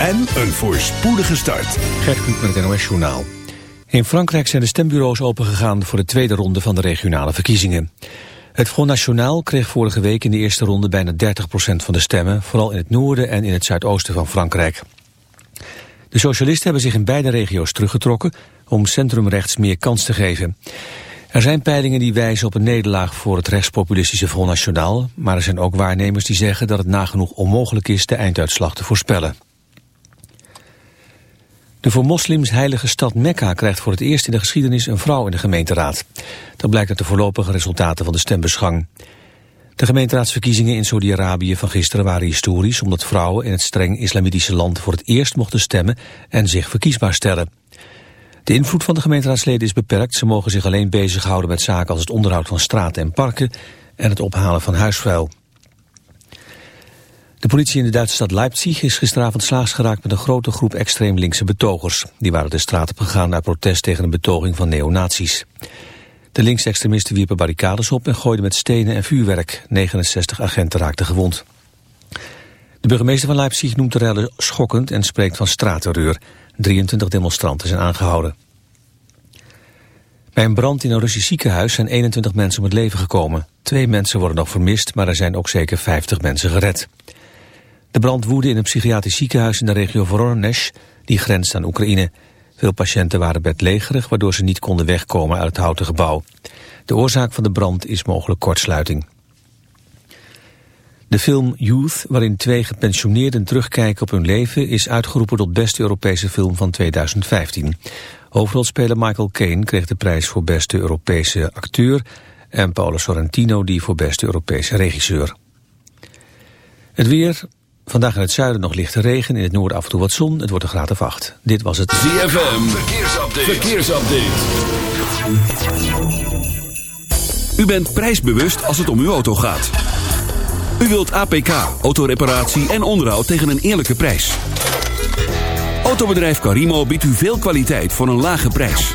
en een voorspoedige start. Gert Kluk met het NOS Journaal. In Frankrijk zijn de stembureaus opengegaan voor de tweede ronde van de regionale verkiezingen. Het Front National kreeg vorige week in de eerste ronde bijna 30% van de stemmen, vooral in het noorden en in het zuidoosten van Frankrijk. De socialisten hebben zich in beide regio's teruggetrokken om centrumrechts meer kans te geven. Er zijn peilingen die wijzen op een nederlaag voor het rechtspopulistische Front National, maar er zijn ook waarnemers die zeggen dat het nagenoeg onmogelijk is de einduitslag te voorspellen. De voor moslims heilige stad Mekka krijgt voor het eerst in de geschiedenis een vrouw in de gemeenteraad. Dat blijkt uit de voorlopige resultaten van de stembusgang. De gemeenteraadsverkiezingen in Saudi-Arabië van gisteren waren historisch... omdat vrouwen in het streng islamitische land voor het eerst mochten stemmen en zich verkiesbaar stellen. De invloed van de gemeenteraadsleden is beperkt. Ze mogen zich alleen bezighouden met zaken als het onderhoud van straten en parken en het ophalen van huisvuil. De politie in de Duitse stad Leipzig is gisteravond slaags geraakt met een grote groep extreem linkse betogers. Die waren de straat op gegaan uit protest tegen een betoging van neonazies. De linksextremisten wierpen barricades op en gooiden met stenen en vuurwerk. 69 agenten raakten gewond. De burgemeester van Leipzig noemt de rellen schokkend en spreekt van straatterreur. 23 demonstranten zijn aangehouden. Bij een brand in een Russisch ziekenhuis zijn 21 mensen om het leven gekomen. Twee mensen worden nog vermist, maar er zijn ook zeker 50 mensen gered. De brand woedde in een psychiatrisch ziekenhuis in de regio Voronezh, die grenst aan Oekraïne. Veel patiënten waren bedlegerig, waardoor ze niet konden wegkomen uit het houten gebouw. De oorzaak van de brand is mogelijk kortsluiting. De film Youth, waarin twee gepensioneerden terugkijken op hun leven... is uitgeroepen tot beste Europese film van 2015. Hoofdrolspeler Michael Caine kreeg de prijs voor beste Europese acteur... en Paolo Sorrentino die voor beste Europese regisseur. Het weer, Vandaag in het zuiden nog lichte regen, in het noorden af en toe wat zon. Het wordt een graad of acht. Dit was het ZFM, verkeersupdate. verkeersupdate. U bent prijsbewust als het om uw auto gaat. U wilt APK, autoreparatie en onderhoud tegen een eerlijke prijs. Autobedrijf Carimo biedt u veel kwaliteit voor een lage prijs.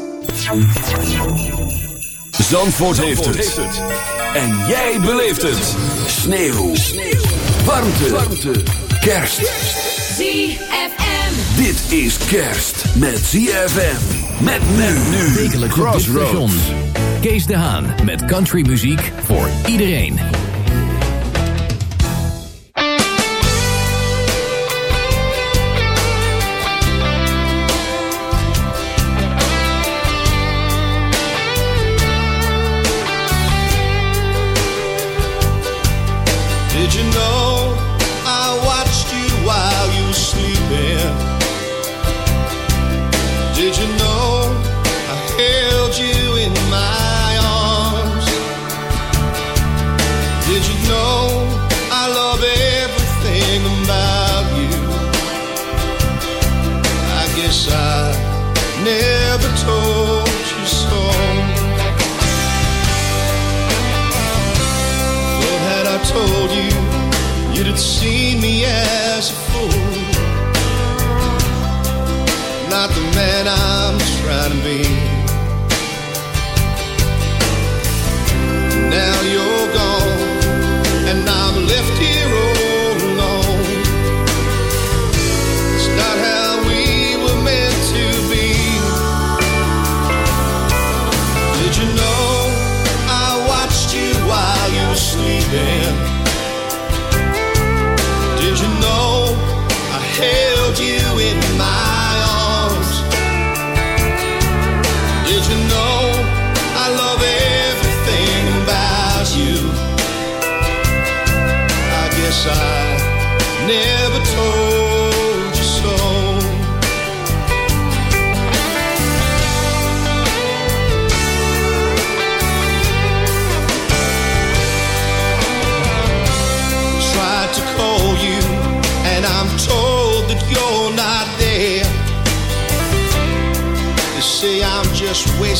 Zandvoort, heeft, het. En jij beleeft het. Sneeuw. Sneeuw. Warmte. Warmte. Kerst. ZFM. Dit is kerst met ZFM. Met men nu. Wekelijks dit station. Kees de Haan met countrymuziek voor iedereen.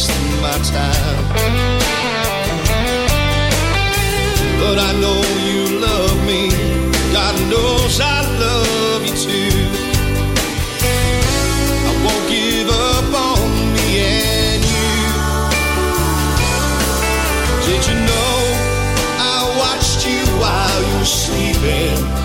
wasting my time. But I know you love me. God knows I love you too. I won't give up on me and you. Did you know I watched you while you were sleeping?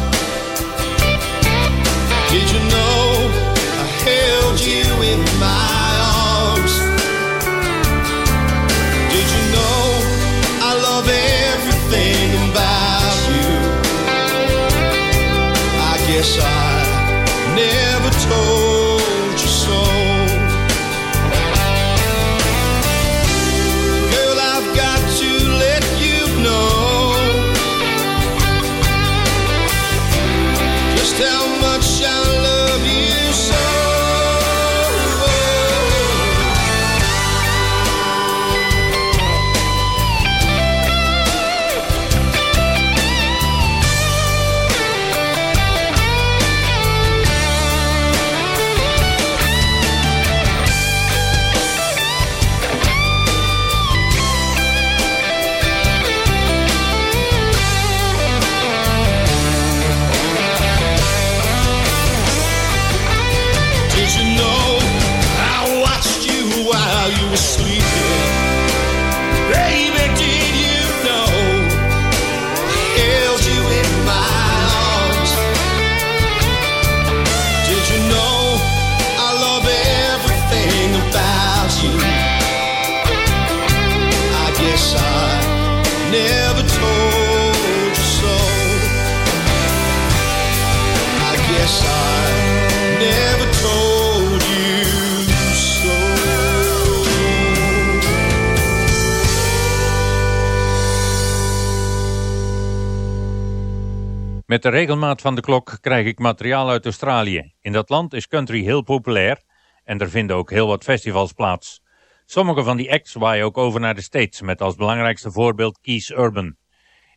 de regelmaat van de klok krijg ik materiaal uit Australië. In dat land is country heel populair en er vinden ook heel wat festivals plaats. Sommige van die acts waaien ook over naar de States met als belangrijkste voorbeeld Kees Urban.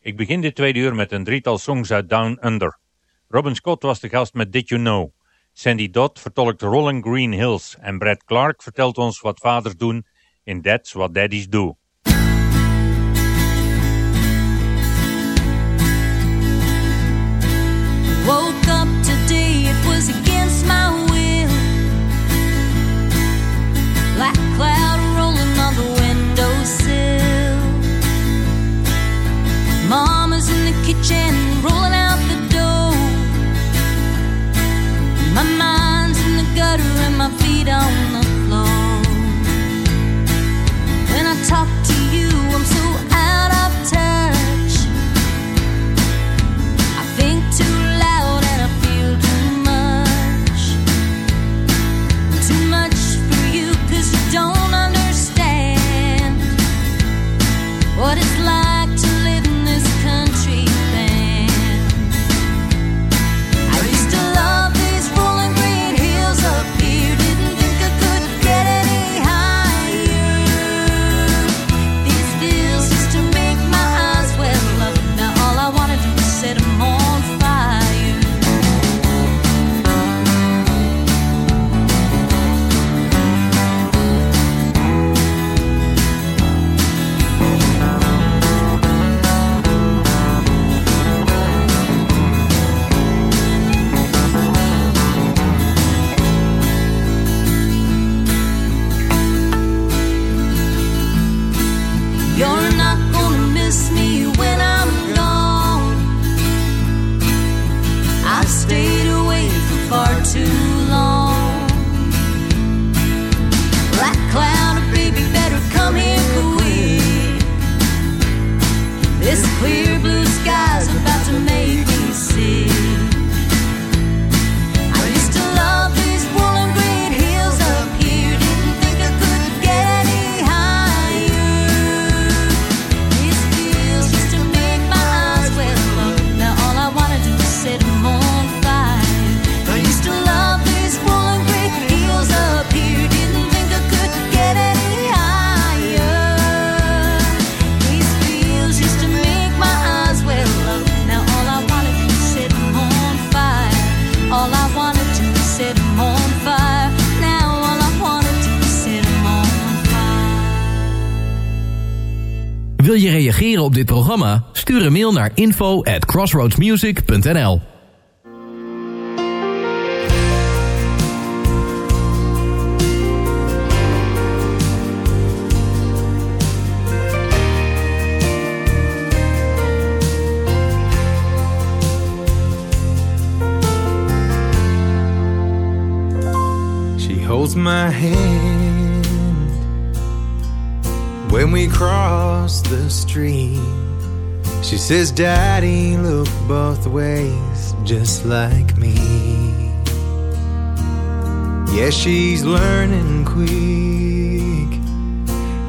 Ik begin dit tweede uur met een drietal songs uit Down Under. Robin Scott was de gast met Did You Know? Sandy Dodd vertolkt Rolling Green Hills en Brad Clark vertelt ons wat vaders doen in That's What Daddies Do. Programma? Stuur een mail naar info at crossroadsmusic.nl She holds my hand when we cross the street. She says, Daddy, look both ways, just like me. Yeah, she's learning quick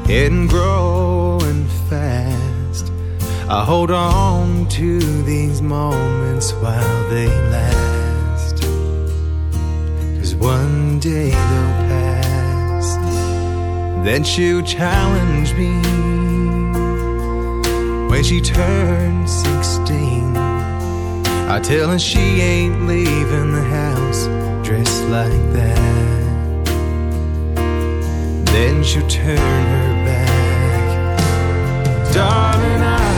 and growing fast. I hold on to these moments while they last. Cause one day they'll pass. Then she'll challenge me when she turns 16. I tell her she ain't leaving the house dressed like that. Then she'll turn her back. Darling, I,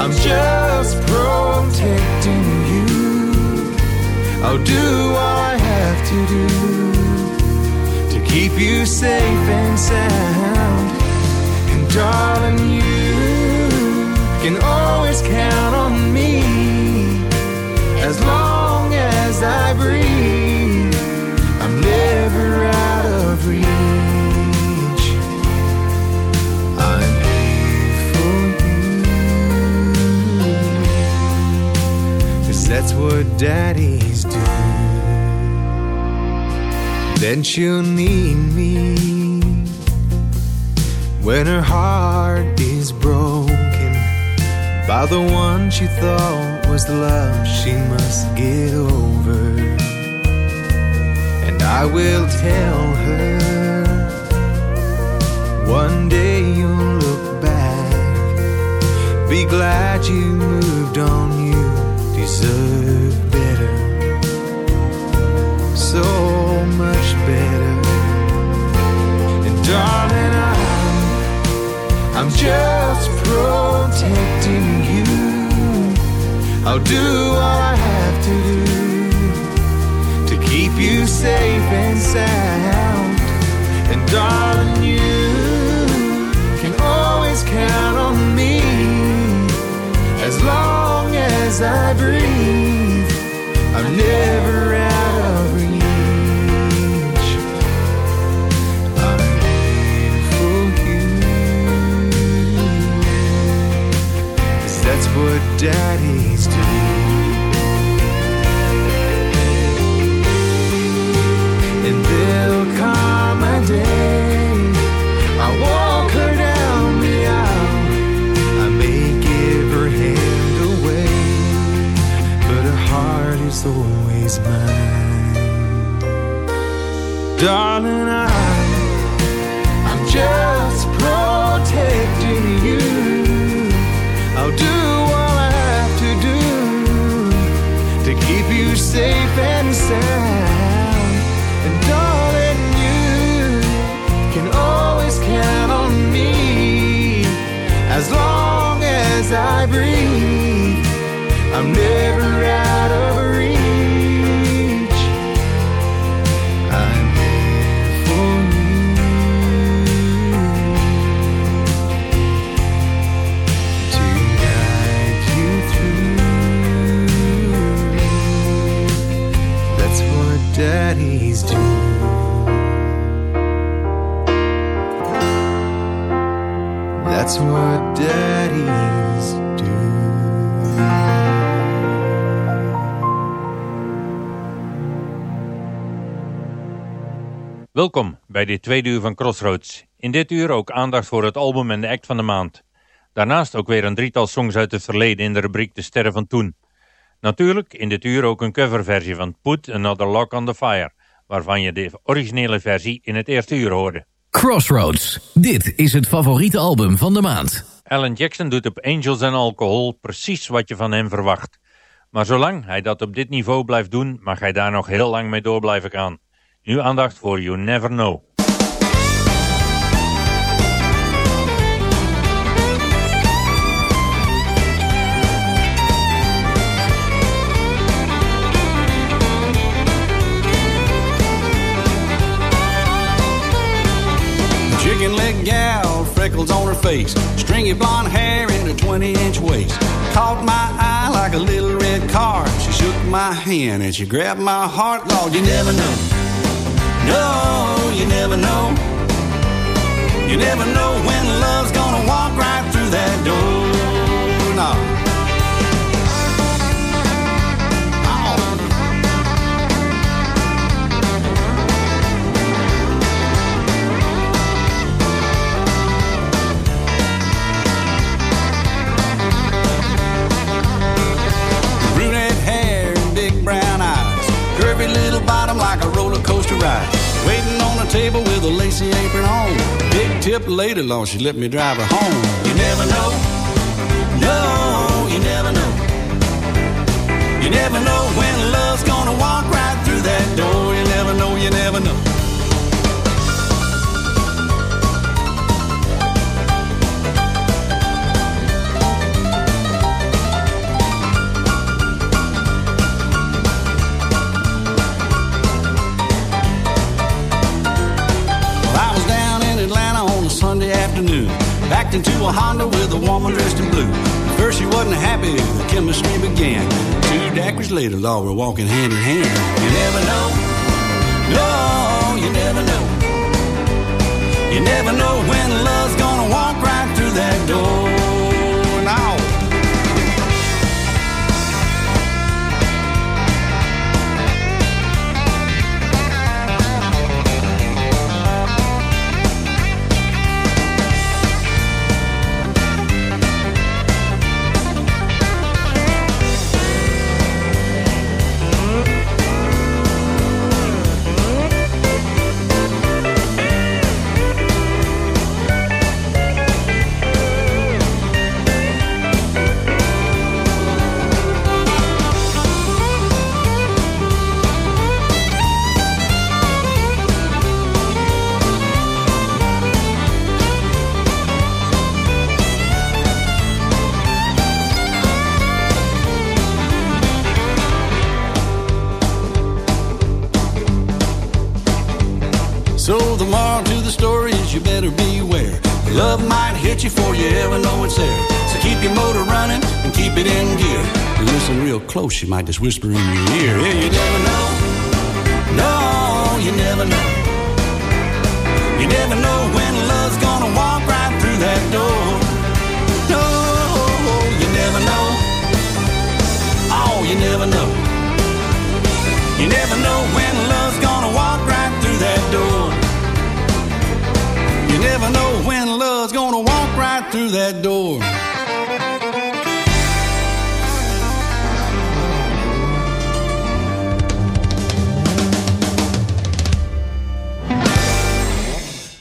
I'm just protecting you. I'll do all I have to do to keep you safe and sound. And darling, you can always count on me as long as I breathe. I'm never out of reach. I'm here for you. Cause that's what daddies do. Then she'll need me when her heart is broken by the one she thought was the love she must get over. And I will tell her one day you'll look back, be glad you moved on, you deserve better so much better. And darling, I'm, I'm just protecting you. I'll do all I have to do to keep you safe and sound. And darling, you dit tweede uur van Crossroads. In dit uur ook aandacht voor het album en de act van de maand. Daarnaast ook weer een drietal songs uit het verleden in de rubriek De Sterren van Toen. Natuurlijk in dit uur ook een coverversie van Put Another Lock on the Fire, waarvan je de originele versie in het eerste uur hoorde. Crossroads. Dit is het favoriete album van de maand. Alan Jackson doet op Angels and Alcohol precies wat je van hem verwacht. Maar zolang hij dat op dit niveau blijft doen, mag hij daar nog heel lang mee door blijven gaan. Nu aandacht voor You Never Know. Freckles on her face, stringy blonde hair and a 20 inch waist. Caught my eye like a little red car. She shook my hand and she grabbed my heart. Lord, you never know. No, you never know. You never know Little bottom like a roller coaster ride. Waiting on a table with a lacy apron on. Big tip later, long she let me drive her home. You never know. No, you never know. You never know when love's gonna walk right through that door. You never know, you never know. Sunday. Backed into a Honda with a woman dressed in blue. At first she wasn't happy, the chemistry began. Two daiquiris later, Law, we're walking hand in hand. You never know. No, you never know. You never know when love's gonna walk right through that door. There. So keep your motor running and keep it in gear. Listen real close, she might just whisper in your ear. Yeah, you never know.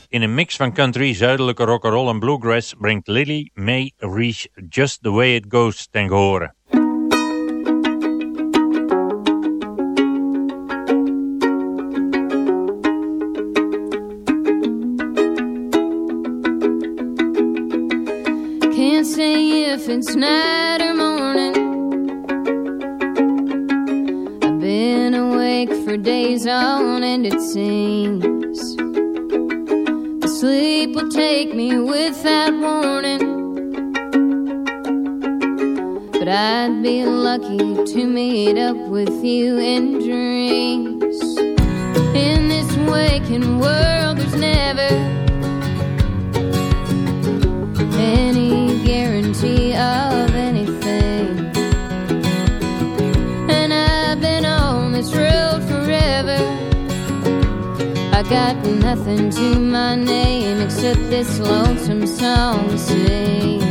In een mix van country, zuidelijke rock'n'roll en bluegrass brengt Lily May Reach Just The Way It Goes ten gehore. Can't say if it's night or morning. I've been awake for days on end, it seems. Sleep will take me without warning. But I'd be lucky to meet up with you in dreams. In this waking world, there's never got nothing to my name except this lonesome song to sing.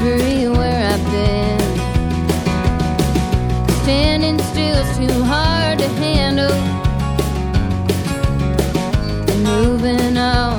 Everywhere I've been. Standing still's too hard to handle. And moving on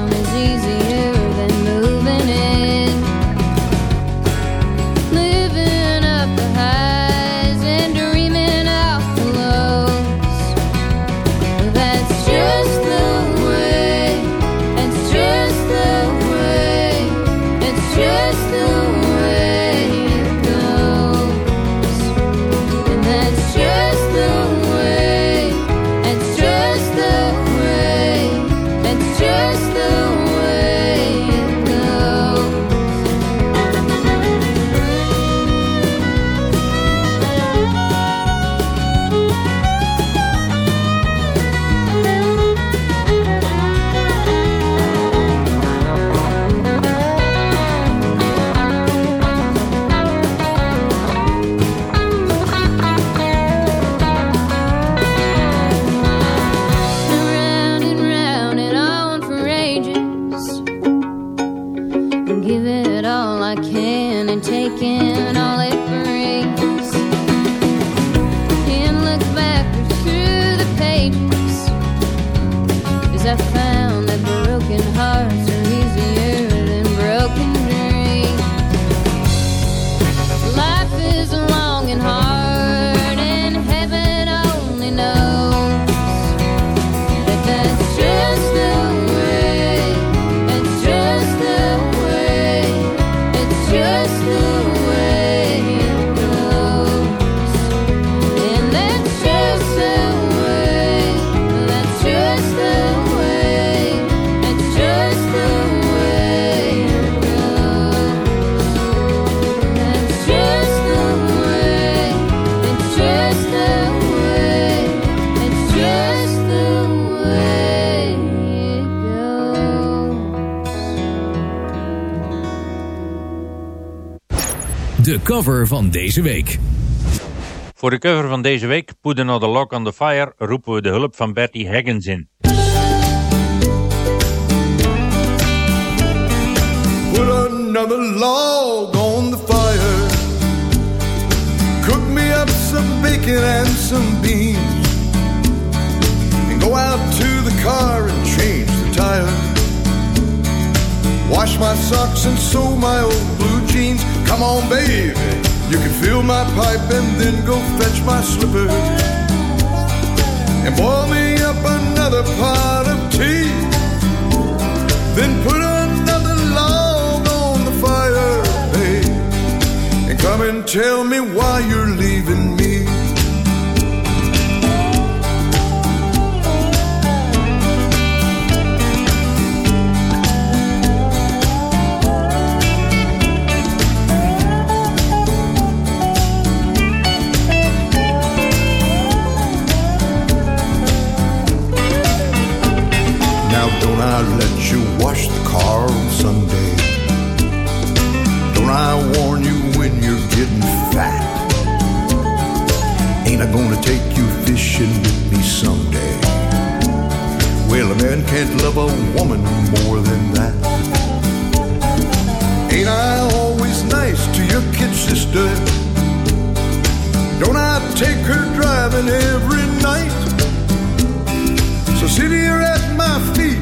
De cover van deze week. Voor de cover van deze week, Put Another Lock on the Fire, roepen we de hulp van Betty Higgins in. Put another log on the fire. Cook me up some bacon and some beans. And go out to the car and change the tire. Wash my socks and sew my old blue jeans. Come on, baby. You can fill my pipe and then go fetch my slippers. And boil me up another pot of tea. Then put another log on the fire, babe. And come and tell me why you're leaving don't I let you wash the car on Sunday? Don't I warn you when you're getting fat? Ain't I gonna take you fishing with me someday? Well, a man can't love a woman more than that. Ain't I always nice to your kid sister? Don't I take her driving every night? So sit here at my feet,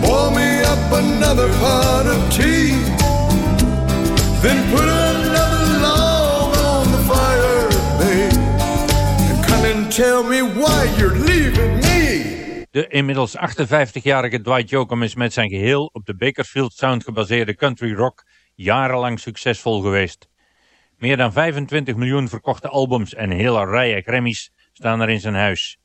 Boil me up another pot of tea. Then put another log on the fire, babe. And come and tell me why you're leaving me. De inmiddels 58-jarige Dwight Yoakam is met zijn geheel op de Bakersfield Sound gebaseerde country rock jarenlang succesvol geweest. Meer dan 25 miljoen verkochte albums en hele rijen Grammys staan er in zijn huis.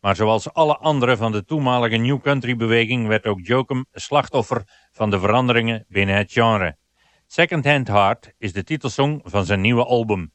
Maar zoals alle anderen van de toenmalige New Country beweging werd ook Jokum slachtoffer van de veranderingen binnen het genre. Second Hand Heart is de titelsong van zijn nieuwe album.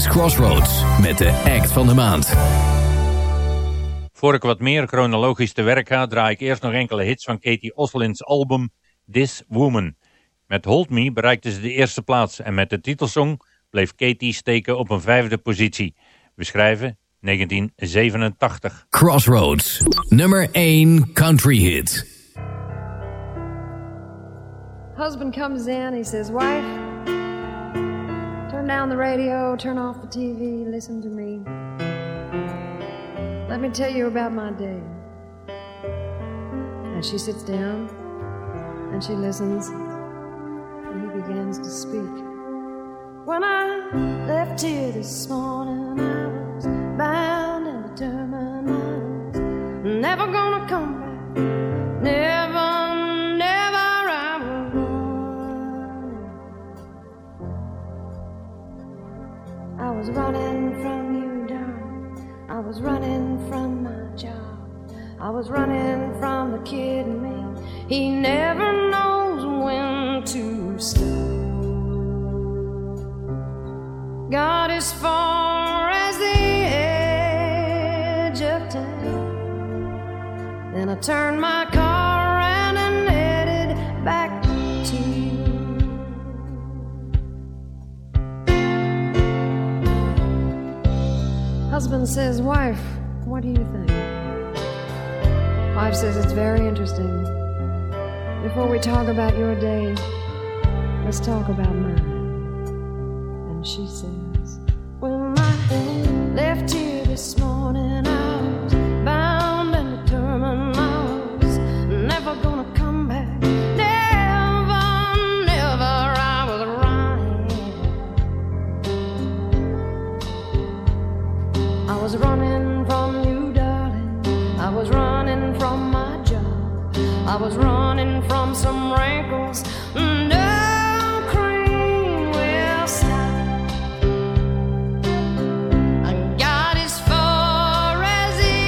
Is Crossroads met de act van de maand. Voor ik wat meer chronologisch te werk ga, draai ik eerst nog enkele hits van Katie Oslin's album This Woman. Met Hold Me bereikte ze de eerste plaats en met de titelsong bleef Katie steken op een vijfde positie. We schrijven 1987. Crossroads, nummer 1 country hit. Husband comes in, he says, Wife, down the radio, turn off the TV, listen to me. Let me tell you about my day. And she sits down and she listens, and he begins to speak. When I left here this morning, I was bound and determined I was never gonna come back. Never, I was running from the kid in me. He never knows when to stop. Got as far as the edge of town. Then I turned my car around and headed back to you. Husband says, Wife, what do you think? Wife says, It's very interesting. Before we talk about your day, let's talk about mine. And she says, When I left here this morning, was running from some wrinkles. No cream will stop. I got as far as the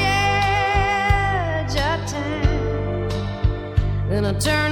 edge of town. Then I turned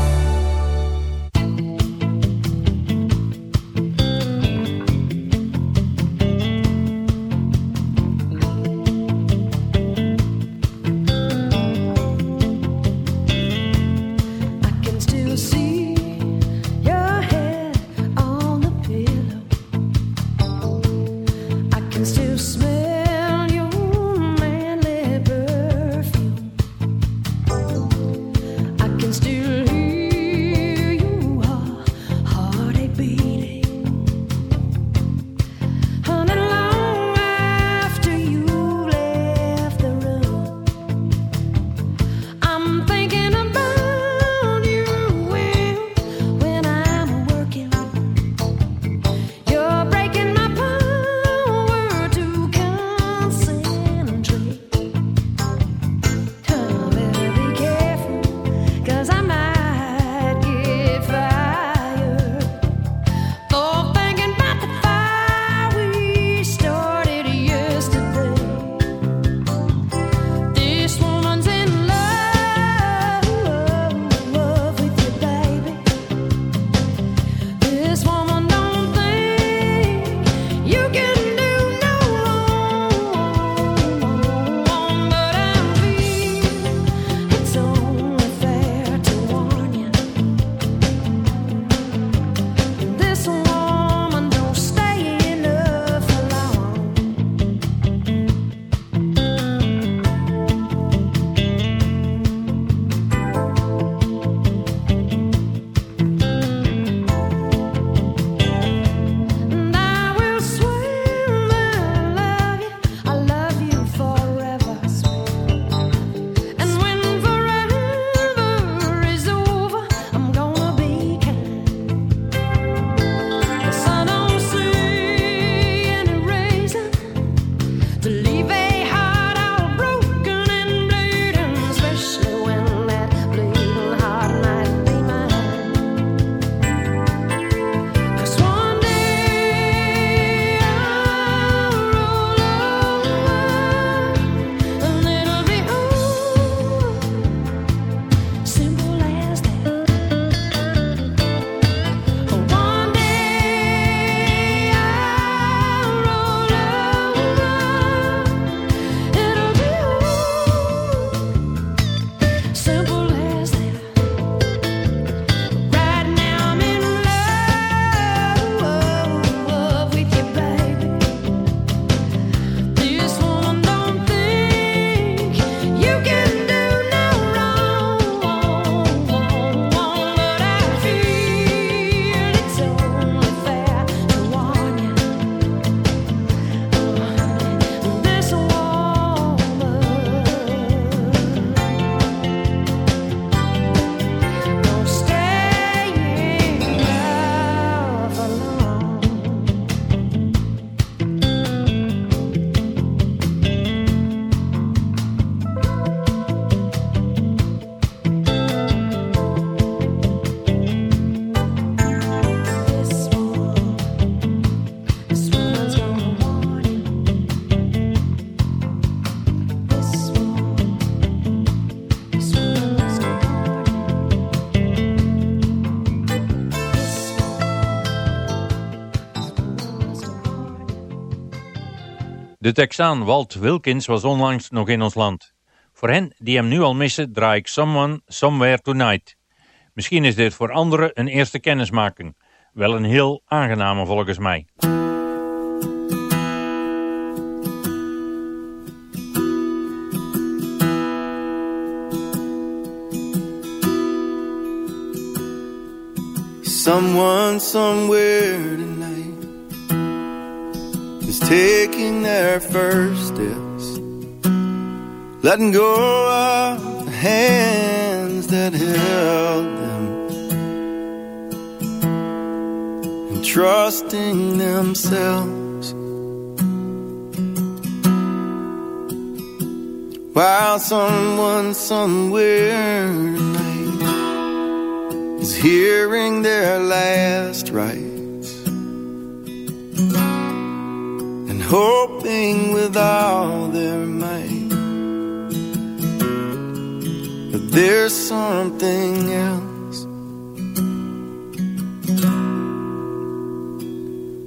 De Texaan Walt Wilkins was onlangs nog in ons land. Voor hen die hem nu al missen draai ik Someone Somewhere Tonight. Misschien is dit voor anderen een eerste kennismaking. Wel een heel aangename volgens mij. Someone somewhere is taking their first steps, letting go of the hands that held them, and trusting themselves. While someone somewhere tonight is hearing their last rites hoping with all their might that there's something else.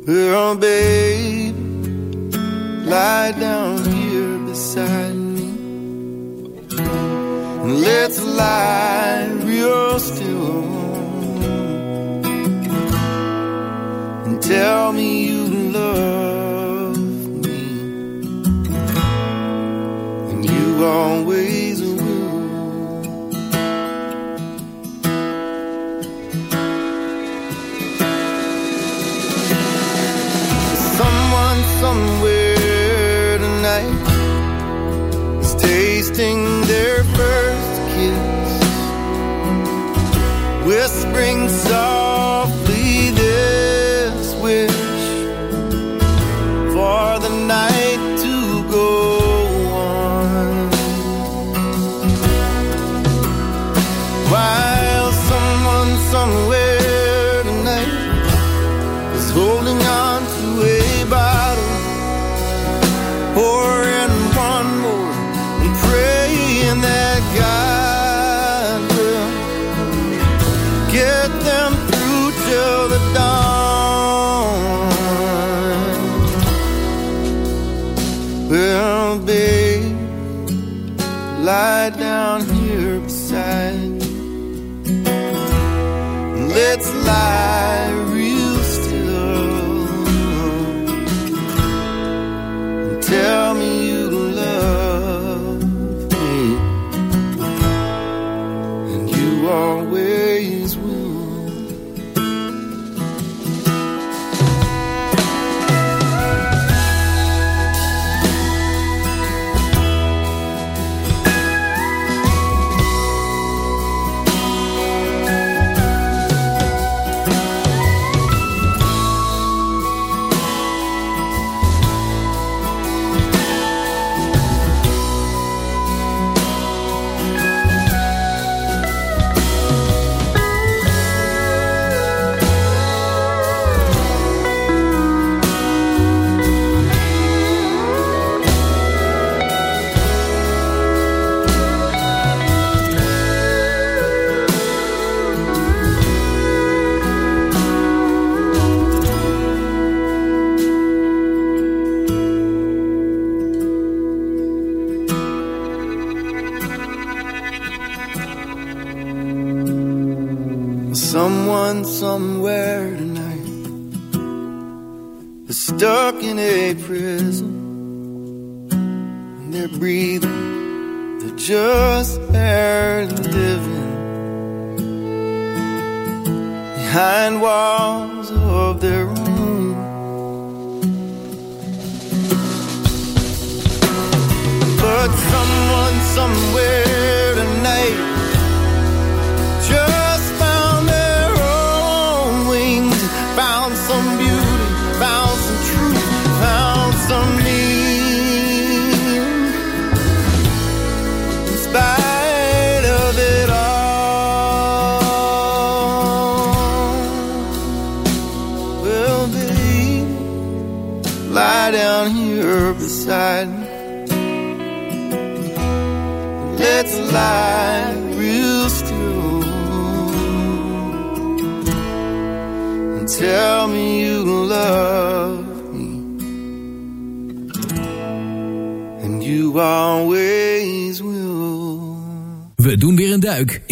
Well, babe, lie down here beside me and let's lie real still and tell me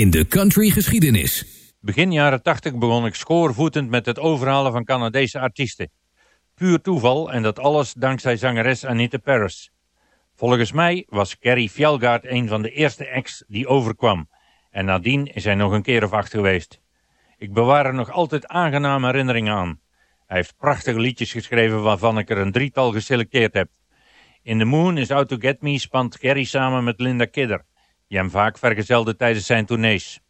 in de country geschiedenis. Begin jaren 80 begon ik schoorvoetend met het overhalen van Canadese artiesten. Puur toeval en dat alles dankzij zangeres Anita Paris. Volgens mij was Carrie Fjellgaard een van de eerste acts die overkwam. En nadien is hij nog een keer of acht geweest. Ik bewaar er nog altijd aangename herinneringen aan. Hij heeft prachtige liedjes geschreven waarvan ik er een drietal geselecteerd heb. In The Moon is Out to Get Me spant Carrie samen met Linda Kidder, die hem vaak vergezelde tijdens zijn tournees.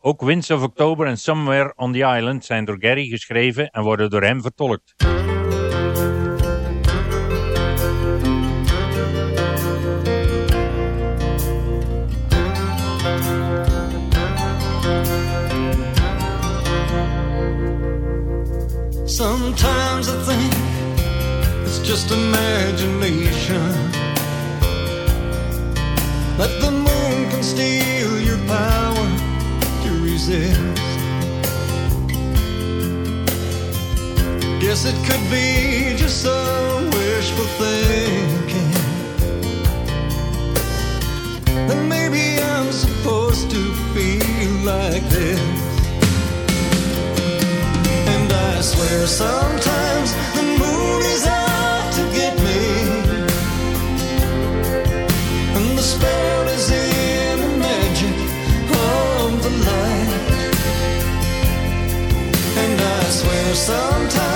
Ook Winds of October en Somewhere on the Island zijn door Gary geschreven en worden door hem vertolkt. Sometimes I think it's just imagination. can steal your power to resist. Guess it could be just some wishful thinking. Then maybe I'm supposed to feel like this. And I swear sometimes the moon is out. Sometimes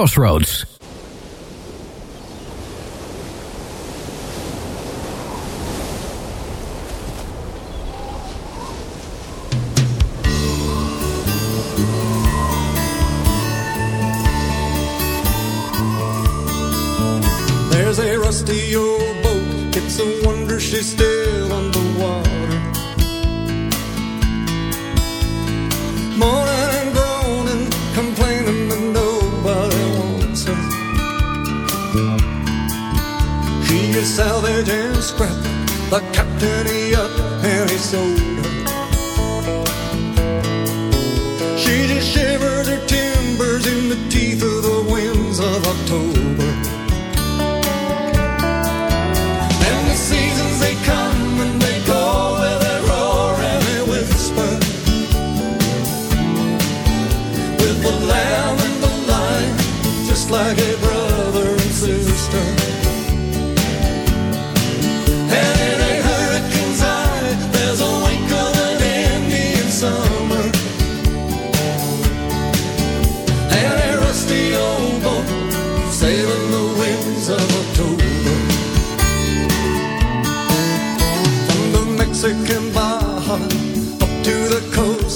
Crossroads.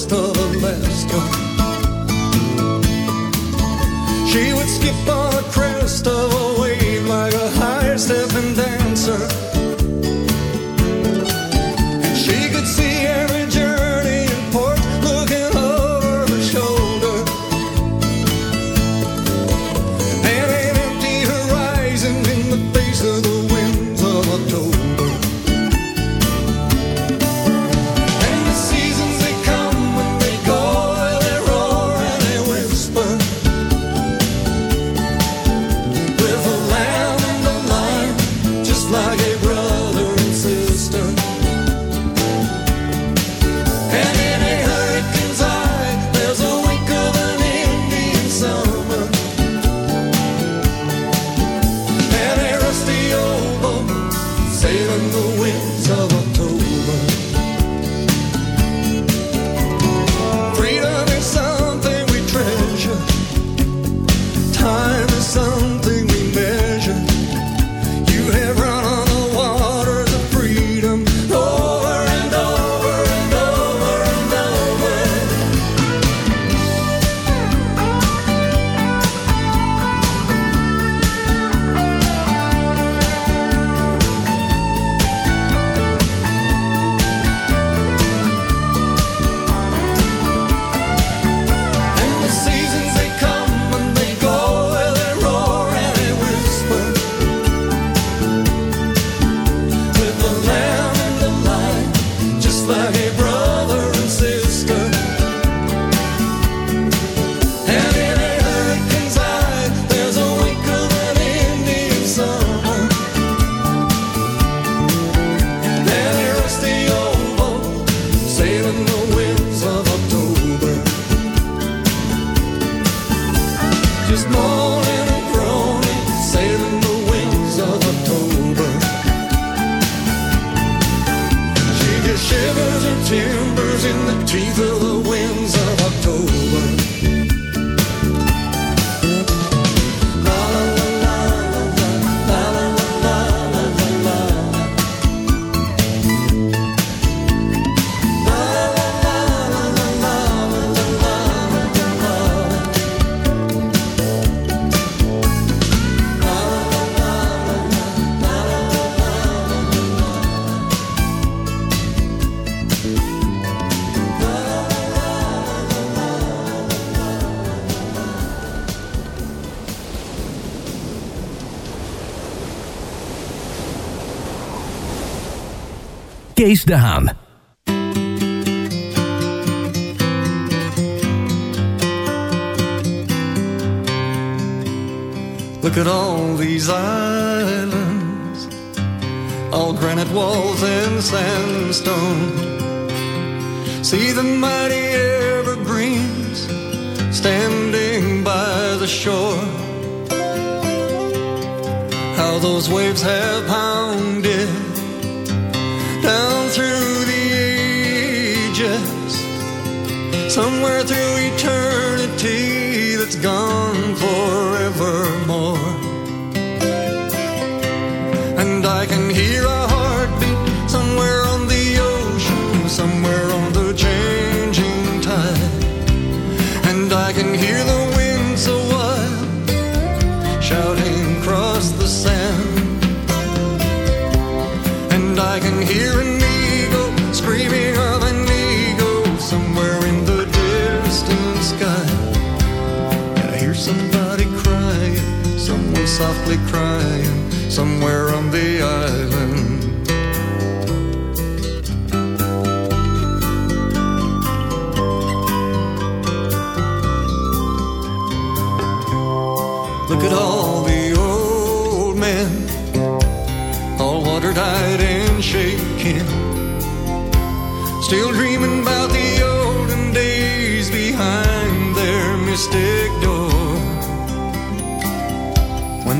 gusto de Haan. Look at all these islands, all granite walls and sandstone. See the mighty evergreens standing by the shore. How those waves have pounded somewhere through eternity that's gone forevermore. And I can hear softly crying, somewhere on the island.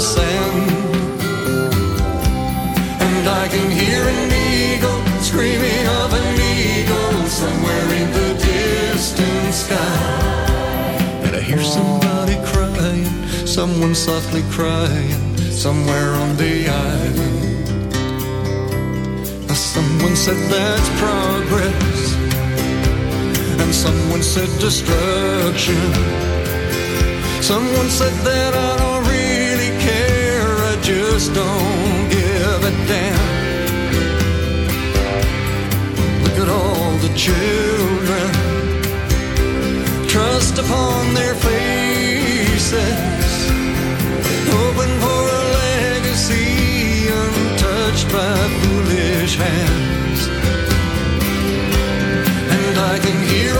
the sand. And I can hear an eagle screaming of an eagle somewhere in the distant sky. And I hear somebody crying, someone softly crying, somewhere on the island. Someone said that's progress, and someone said destruction. Someone said that I don't just don't give a damn. Look at all the children, trust upon their faces, hoping for a legacy untouched by foolish hands. And I can hear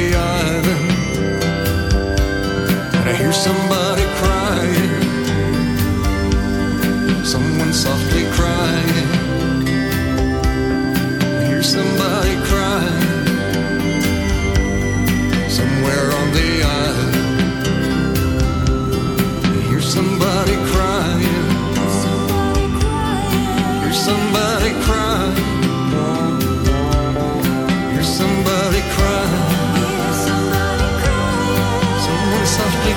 somebody crying, someone softly crying. I hear somebody crying, somewhere on the island. I hear somebody crying, hear somebody crying, softly.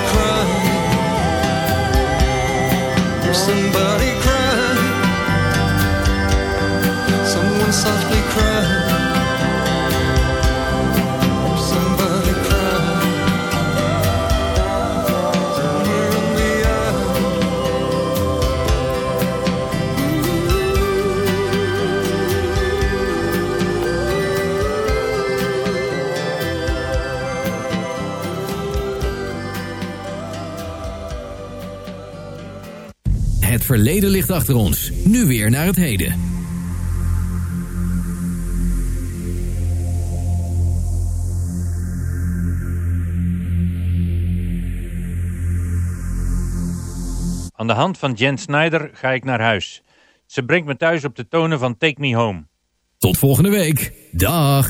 Hear somebody crying. Someone softly crying. Verleden ligt achter ons. Nu weer naar het heden. Aan de hand van Jen Snyder ga ik naar huis. Ze brengt me thuis op de tonen van Take Me Home. Tot volgende week. Dag.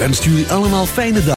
En stuur je allemaal fijne dag.